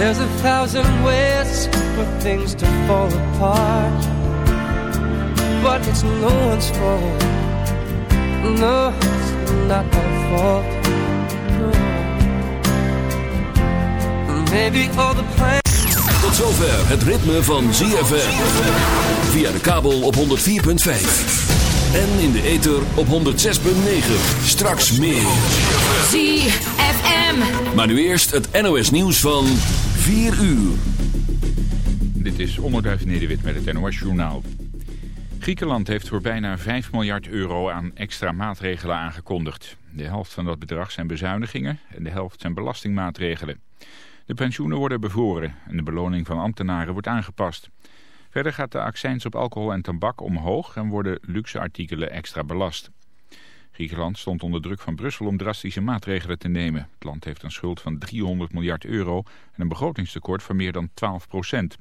There's a thousand ways for things to fall apart. But it's no one's fault. No, it's not our fault. No. Maybe all the plans. Tot zover het ritme van ZFM. Via de kabel op 104.5. En in de ether op 106.9. Straks meer. ZFM. Maar nu eerst het NOS nieuws van 4 uur. Dit is Onderduif Nederwit met het NOS Journaal. Griekenland heeft voor bijna 5 miljard euro aan extra maatregelen aangekondigd. De helft van dat bedrag zijn bezuinigingen en de helft zijn belastingmaatregelen. De pensioenen worden bevroren en de beloning van ambtenaren wordt aangepast. Verder gaat de accijns op alcohol en tabak omhoog en worden luxe artikelen extra belast. Griekenland stond onder druk van Brussel om drastische maatregelen te nemen. Het land heeft een schuld van 300 miljard euro en een begrotingstekort van meer dan 12 procent.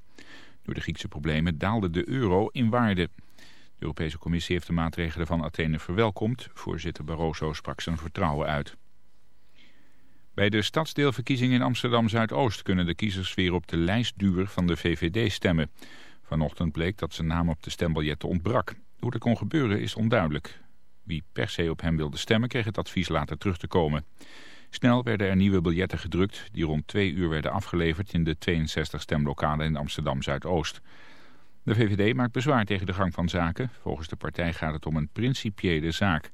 Door de Griekse problemen daalde de euro in waarde. De Europese Commissie heeft de maatregelen van Athene verwelkomd. Voorzitter Barroso sprak zijn vertrouwen uit. Bij de stadsdeelverkiezingen in Amsterdam-Zuidoost kunnen de kiezers weer op de lijstduur van de VVD stemmen. Vanochtend bleek dat zijn naam op de stembiljetten ontbrak. Hoe dat kon gebeuren is onduidelijk. Wie per se op hem wilde stemmen kreeg het advies later terug te komen. Snel werden er nieuwe biljetten gedrukt die rond twee uur werden afgeleverd in de 62 stemlokalen in Amsterdam-Zuidoost. De VVD maakt bezwaar tegen de gang van zaken. Volgens de partij gaat het om een principiële zaak.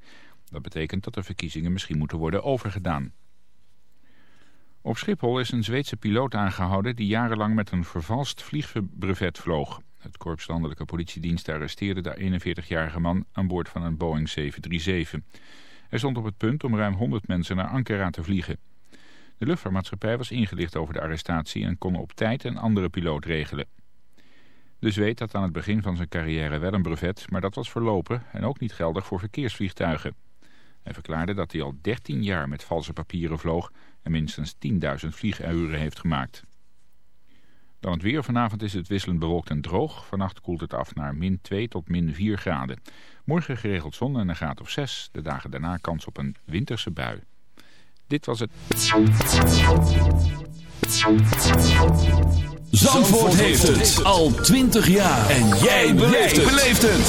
Dat betekent dat de verkiezingen misschien moeten worden overgedaan. Op Schiphol is een Zweedse piloot aangehouden die jarenlang met een vervalst vliegbrevet vloog. Het Korps Landelijke Politiedienst arresteerde de 41-jarige man aan boord van een Boeing 737. Hij stond op het punt om ruim 100 mensen naar Ankara te vliegen. De luchtvaartmaatschappij was ingelicht over de arrestatie en kon op tijd een andere piloot regelen. De Zweed had aan het begin van zijn carrière wel een brevet, maar dat was verlopen en ook niet geldig voor verkeersvliegtuigen. Hij verklaarde dat hij al 13 jaar met valse papieren vloog en minstens 10.000 vlieguren heeft gemaakt. Dan het weer. Vanavond is het wisselend bewolkt en droog. Vannacht koelt het af naar min 2 tot min 4 graden. Morgen geregeld zon en een graad of 6. De dagen daarna kans op een winterse bui. Dit was het. Zandvoort heeft het al 20 jaar. En jij beleeft het.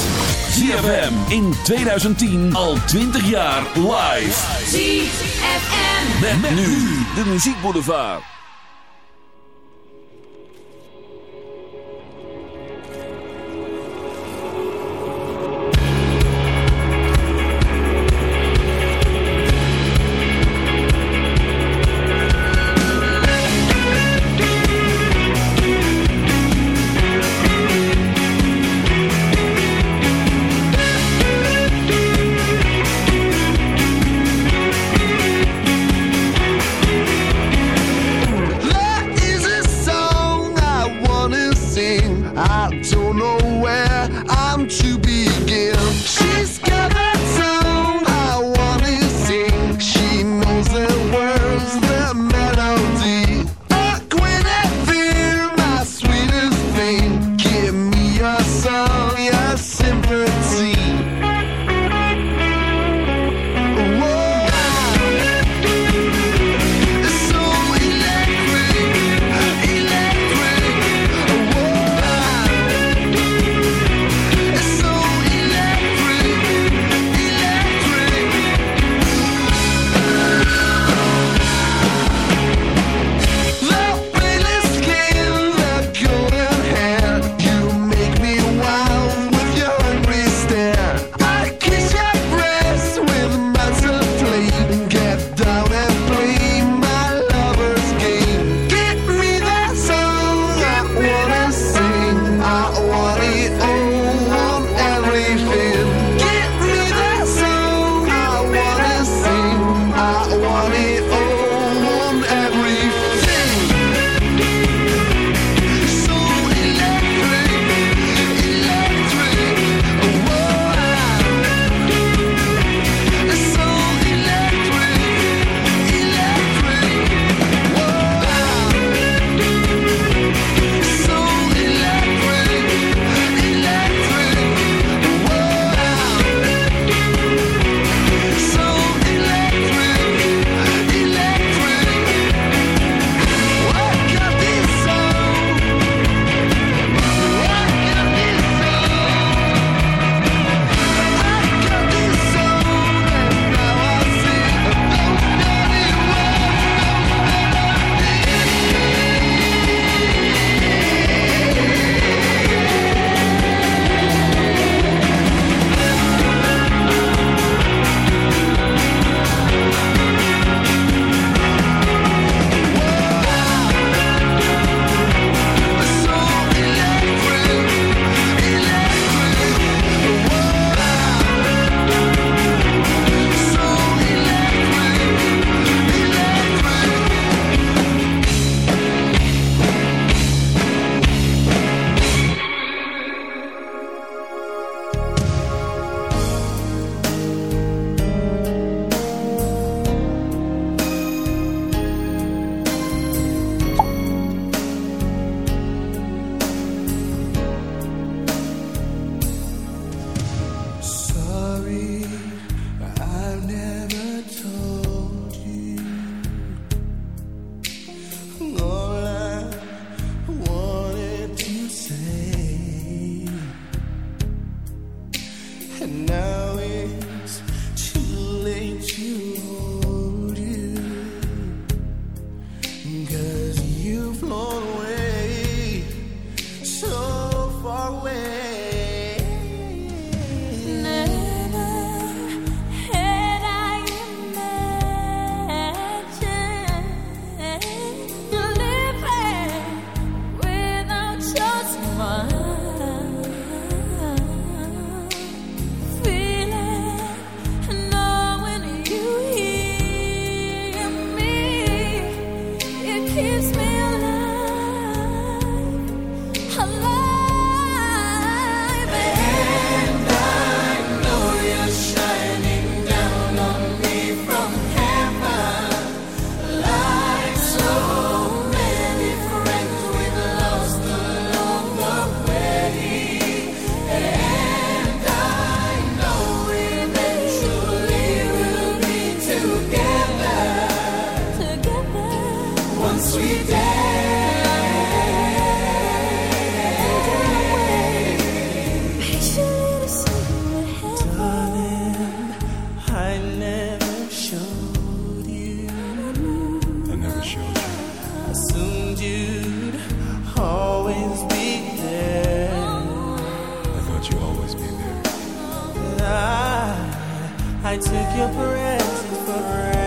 ZFM in 2010 al 20 jaar live. ZFM. Met, met nu de muziekboulevard. always be there. I, I took your presence for granted.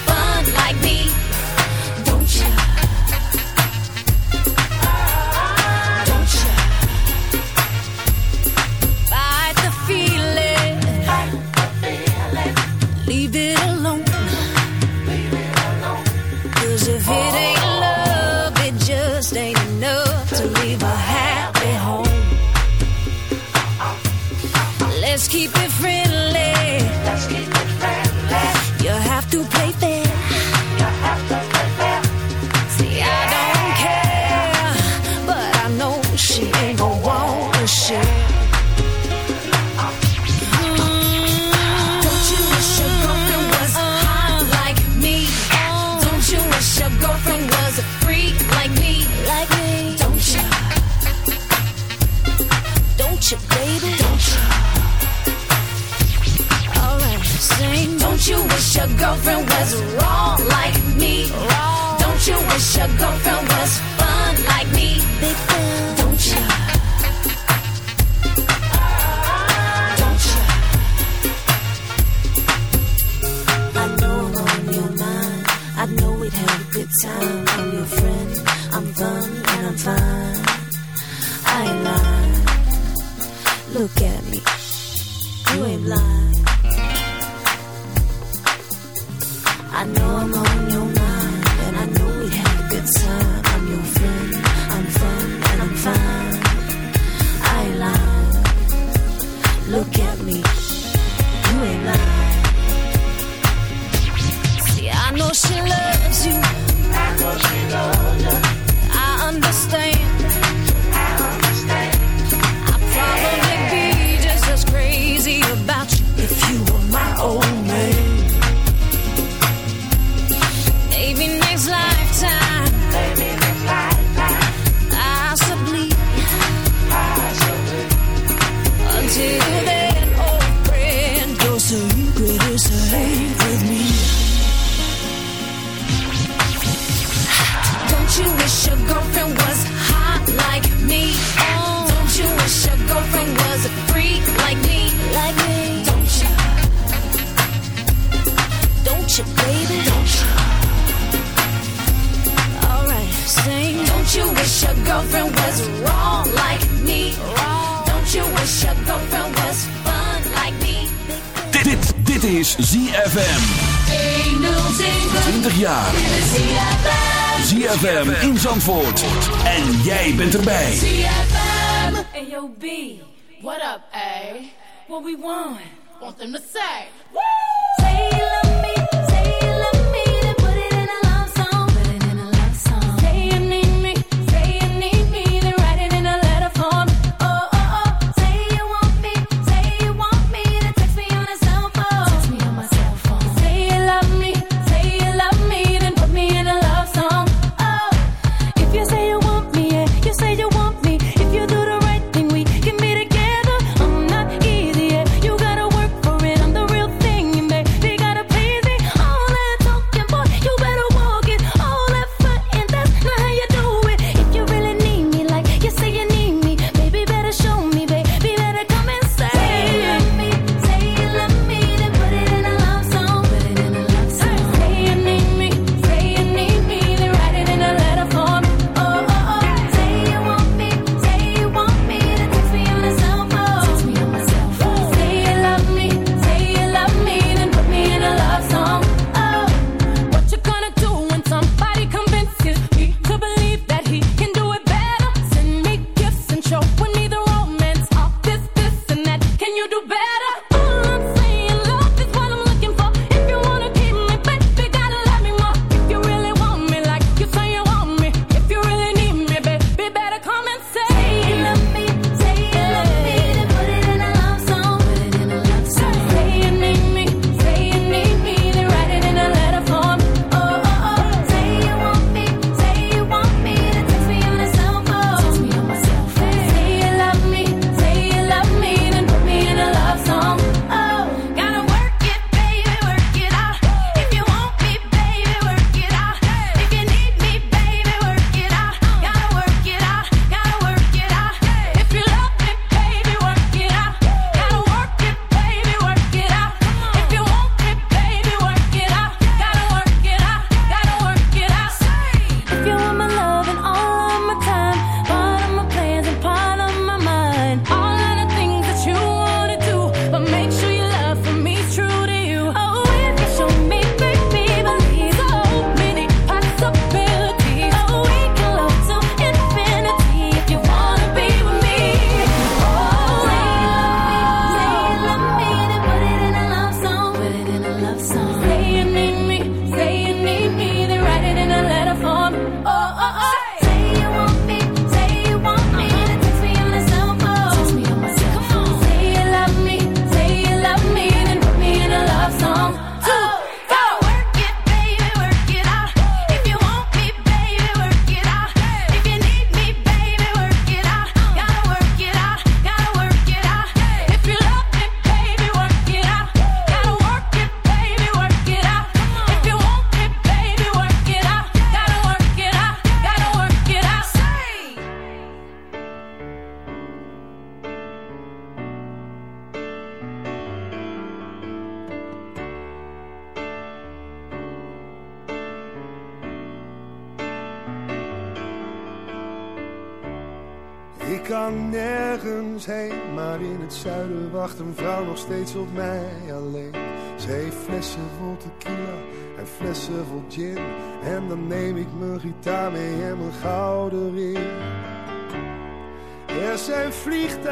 big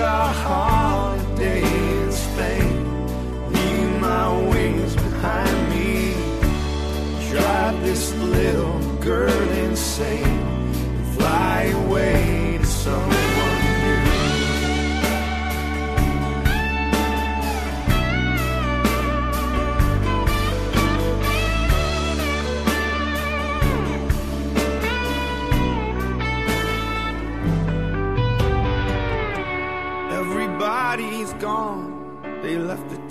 A holiday in Spain, leave my wings behind me, drive this little girl insane, fly away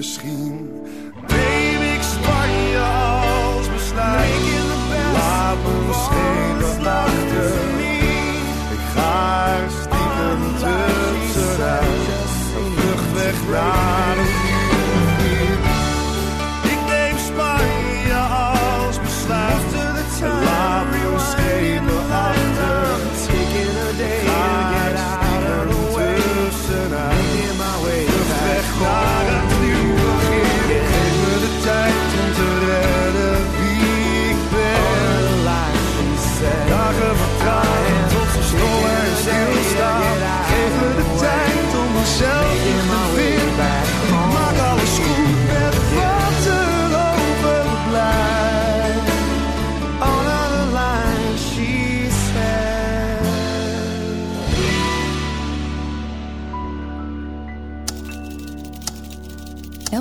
Misschien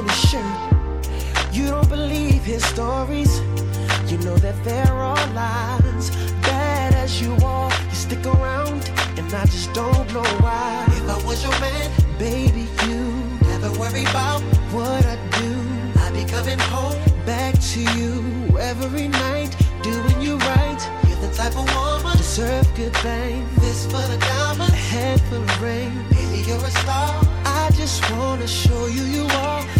really sure you don't believe his stories. You know that they're all lies. Bad as you are, you stick around, and I just don't know why. If I was your man, baby, you never worry about what I do. I'd be coming home back to you every night, doing you right. You're the type of woman deserve good fame. This for the diamonds, a head for the rain. Baby, you're a star. I just wanna show you you are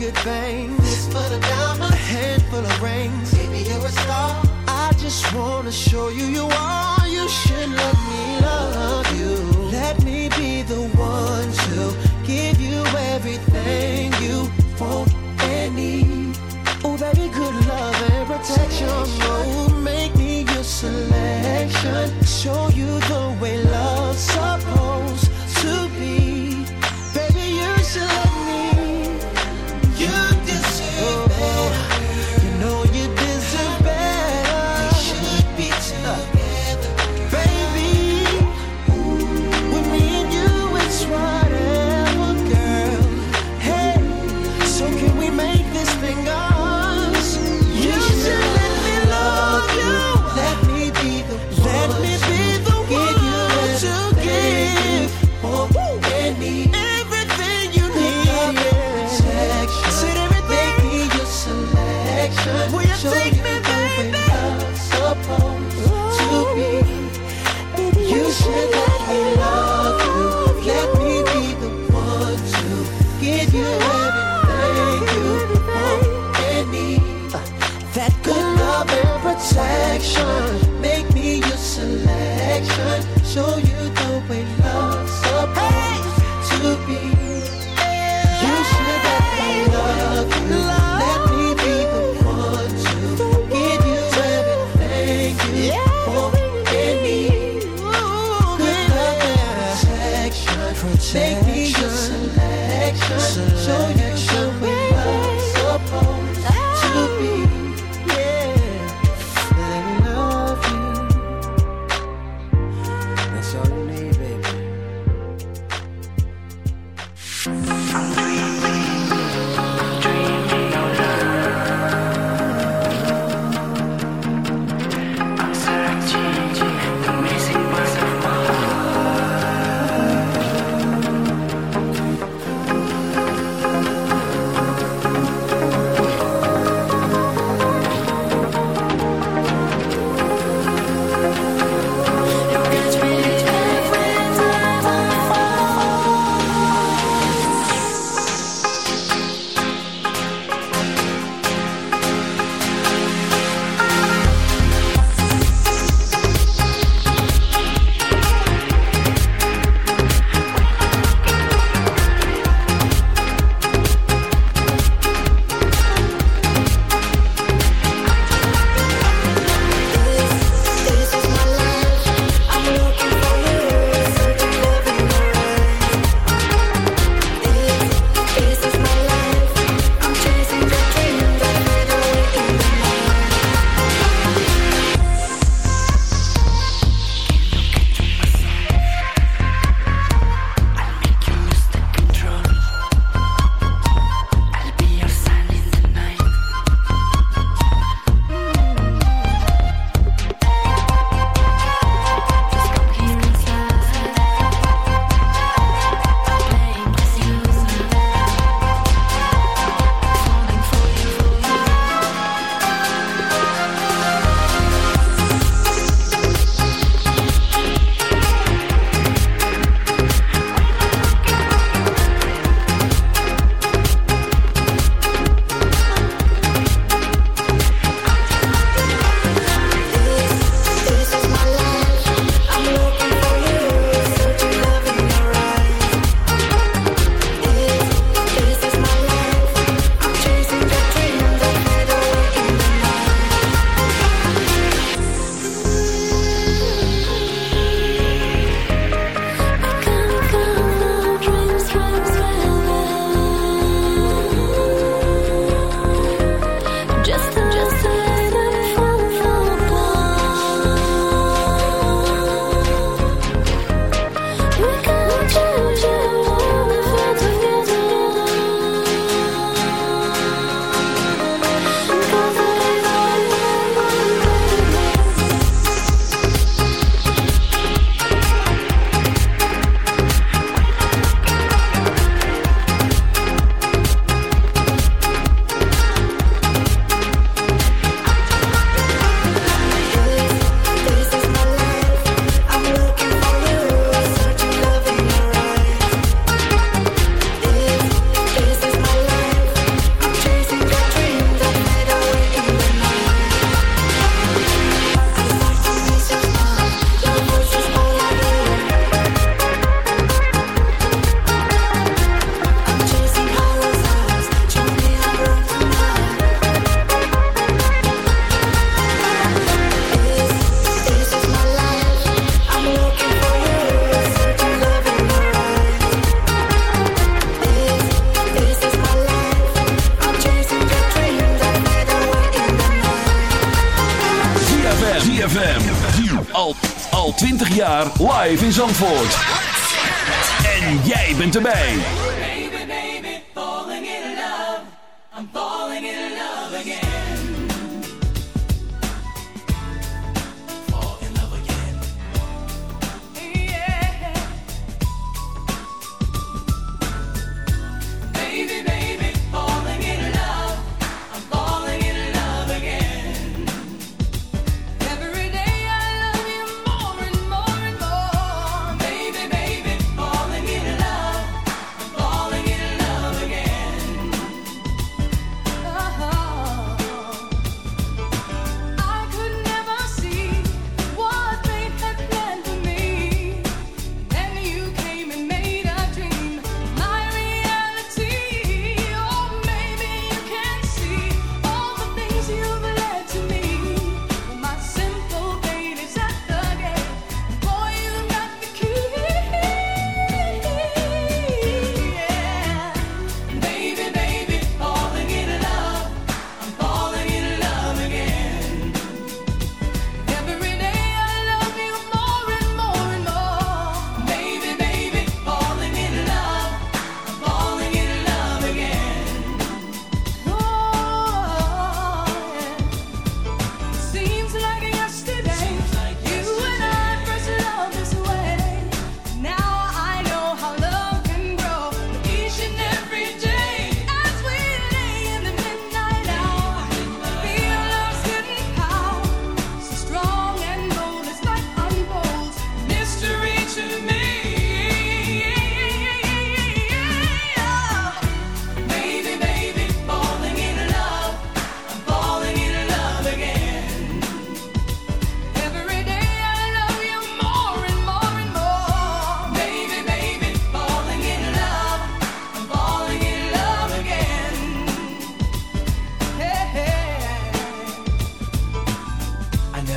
Good things. This for the diamond, a handful of rings. Baby, you're a star. I just wanna show you you are. You should let me love you. Let me be the one to give you everything you want and need. Oh, baby, good love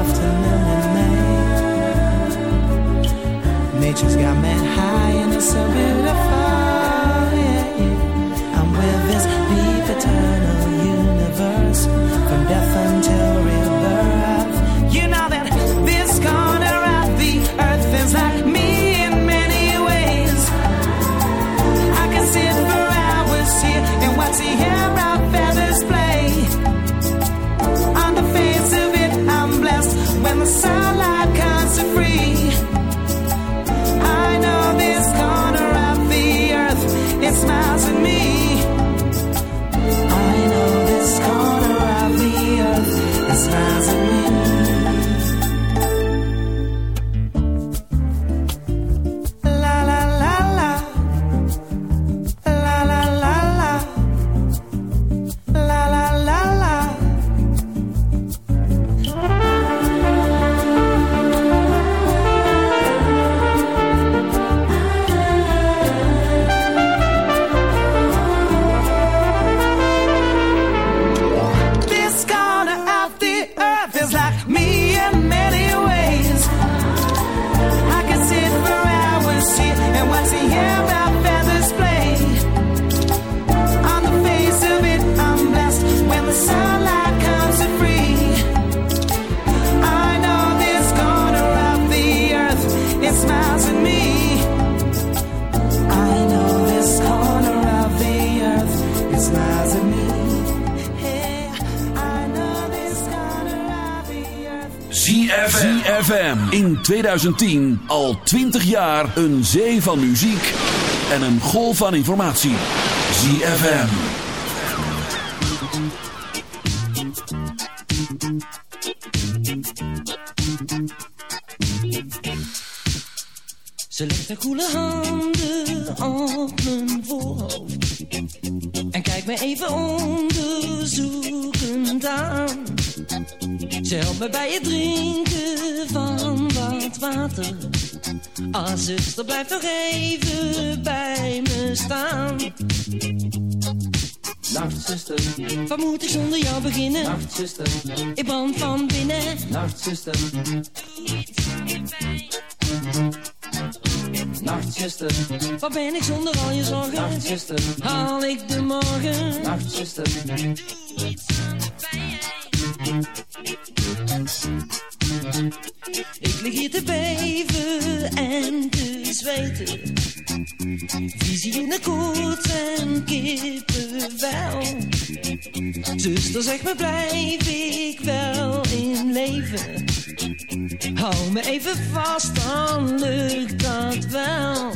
Afternoon in May. Nature's got me high and it's so beautiful. Yeah, yeah. I'm with this deep eternal universe from death until rebirth. You know that this corner of the earth is like me in many ways. I can sit for hours here and watch the 2010 al 20 jaar een zee van muziek en een golf van informatie. ZFM. Ze legt haar koele handen op mijn voorhoofd En kijkt me even onderzoekend me bij het drinken van wat water Als zuster blijf nog even bij me staan Nachtzuster, Wat moet ik zonder jou beginnen? nachtzuster, Ik brand van binnen nachtzuster. Nachtzuster, Wat ben ik zonder al je zorgen? nachtzuster, Haal ik de morgen? nachtzuster. Ik lig hier te beven en te zweten. Visie in de koets en kippenvel. Zuster, zeg me, blijf ik wel in leven? Hou me even vast, dan lukt dat wel.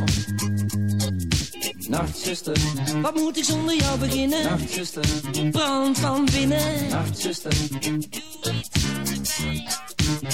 Nachtzuster, Wat moet ik zonder jou beginnen? nachtzuster, Brand van binnen. nachtzuster.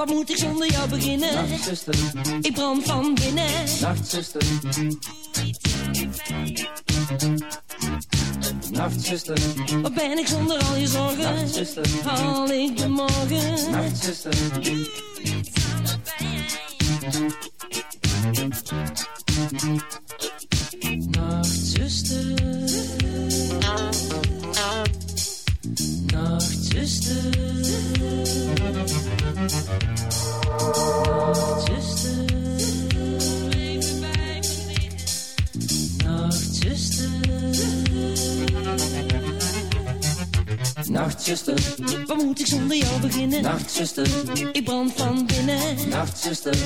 Wat moet ik zonder jou beginnen? nachtzuster, Ik brand van binnen. nachtzuster. Nachtzuster, Wat ben ik zonder al je zorgen? nachtzuster, Haal ik de morgen? nachtzuster. Nachtzuster. Wat moet ik zonder jou beginnen? Nachtzuster, ik brand van binnen. Nachtzuster.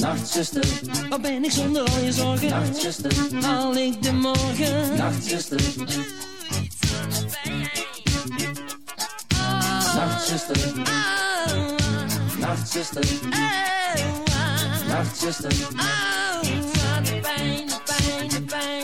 Nachtzuster, waar ben ik zonder al je zorgen? Nachtzuster, al ik de morgen? Nachtzuster. Nachtzuster. Nachtzuster, Nachtzuster. Nachtzuster, Nachtzuster. Nachtzuster.